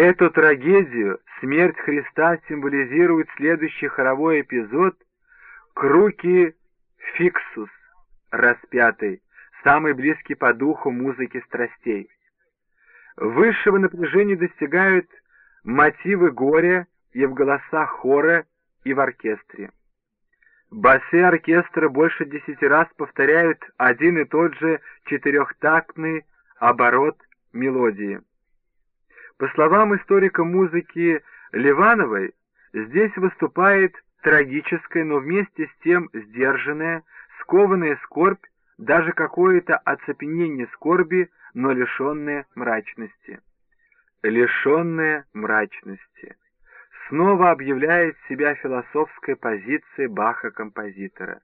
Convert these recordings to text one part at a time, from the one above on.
Эту трагедию, смерть Христа, символизирует следующий хоровой эпизод «Круки Фиксус» распятый, самый близкий по духу музыки страстей. Высшего напряжения достигают мотивы горя и в голосах хора, и в оркестре. Басы оркестра больше десяти раз повторяют один и тот же четырехтактный оборот мелодии. По словам историка музыки Ливановой, здесь выступает трагическая, но вместе с тем сдержанная, скованная скорбь, даже какое-то оцепенение скорби, но лишенное мрачности. Лишенное мрачности. Снова объявляет себя философская позиция Баха-композитора.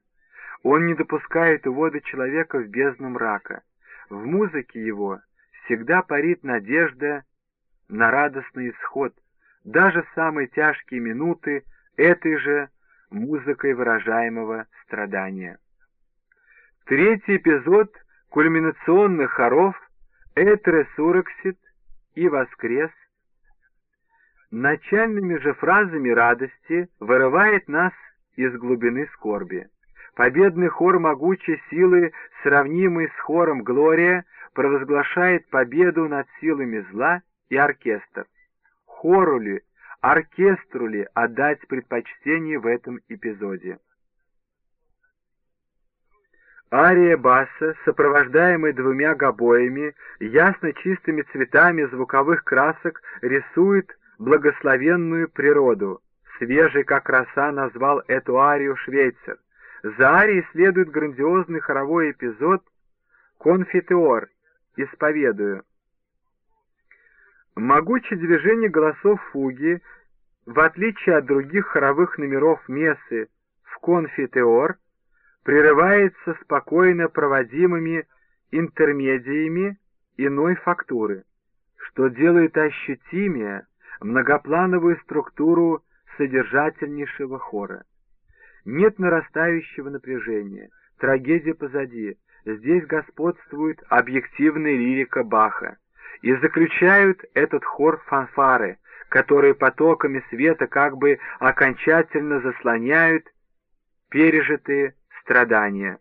Он не допускает увода человека в бездну мрака. В музыке его всегда парит надежда на радостный исход, даже самые тяжкие минуты этой же музыкой выражаемого страдания. Третий эпизод кульминационных хоров «Этре сурексит» и «Воскрес» начальными же фразами радости вырывает нас из глубины скорби. Победный хор могучей силы, сравнимый с хором «Глория», провозглашает победу над силами зла и оркестр. Хору ли, оркестру ли отдать предпочтение в этом эпизоде? Ария баса, сопровождаемая двумя гобоями, ясно чистыми цветами звуковых красок, рисует благословенную природу. Свежий, как роса, назвал эту арию швейцар. За арией следует грандиозный хоровой эпизод «Конфитеор», «Исповедую». Могучее движение голосов фуги, в отличие от других хоровых номеров мессы в «Конфитеор», прерывается спокойно проводимыми интермедиями иной фактуры, что делает ощутимее многоплановую структуру содержательнейшего хора. Нет нарастающего напряжения, трагедия позади, здесь господствует объективная лирика Баха, и заключают этот хор фанфары, которые потоками света как бы окончательно заслоняют пережитые страдания.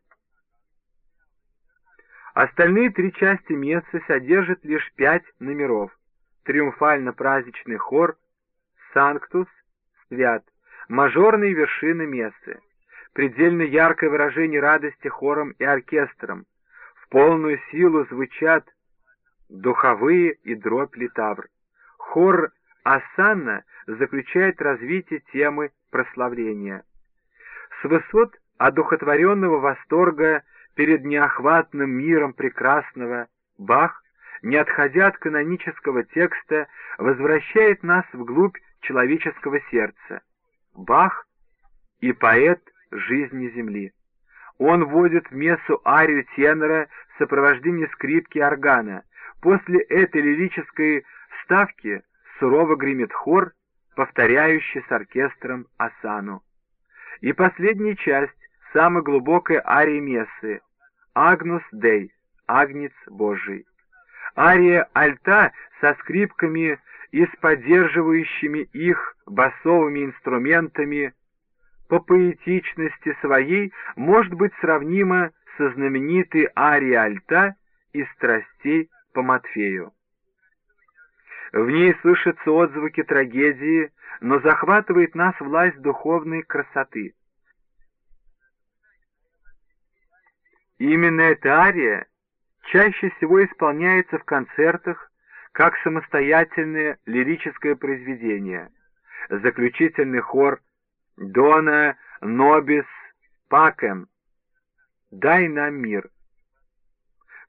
Остальные три части мессы содержат лишь пять номеров. Триумфально-праздничный хор, санктус, свят, мажорные вершины мессы, предельно яркое выражение радости хором и оркестром, в полную силу звучат духовые и дробь литавр. Хор Асанна заключает развитие темы прославления. С высот одухотворенного восторга перед неохватным миром прекрасного Бах, не отходя от канонического текста, возвращает нас вглубь человеческого сердца. Бах и поэт жизни земли. Он вводит в мессу арию тенора в сопровождении скрипки органа. После этой лирической ставки сурово гремит хор, повторяющий с оркестром осану. И последняя часть самой глубокой арии Мессы «Агнус Дей» — «Агнец Божий». Ария альта со скрипками и с поддерживающими их басовыми инструментами по поэтичности своей может быть сравнима со знаменитой арией альта из страстей по Матфею. В ней слышатся отзвуки трагедии, но захватывает нас власть духовной красоты. Именно эта ария чаще всего исполняется в концертах как самостоятельное лирическое произведение. Заключительный хор «Дона Нобис Пакем» «Дай нам мир».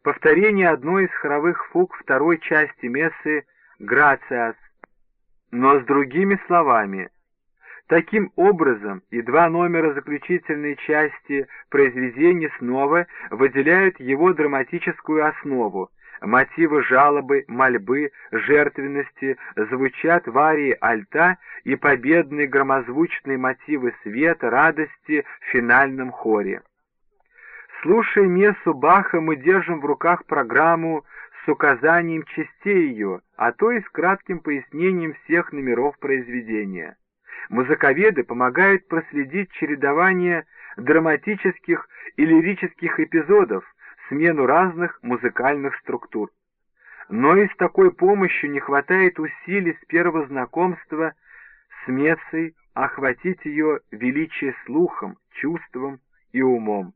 Повторение одной из хоровых фуг второй части мессы «Грациас», но с другими словами – Таким образом, и два номера заключительной части произведения снова выделяют его драматическую основу. Мотивы жалобы, мольбы, жертвенности звучат в арии альта и победные громозвучные мотивы света, радости в финальном хоре. Слушая мессу Баха, мы держим в руках программу с указанием частей ее, а то и с кратким пояснением всех номеров произведения. Музыковеды помогают проследить чередование драматических и лирических эпизодов, смену разных музыкальных структур. Но и с такой помощью не хватает усилий с первого знакомства с Мессой охватить ее величие слухом, чувством и умом.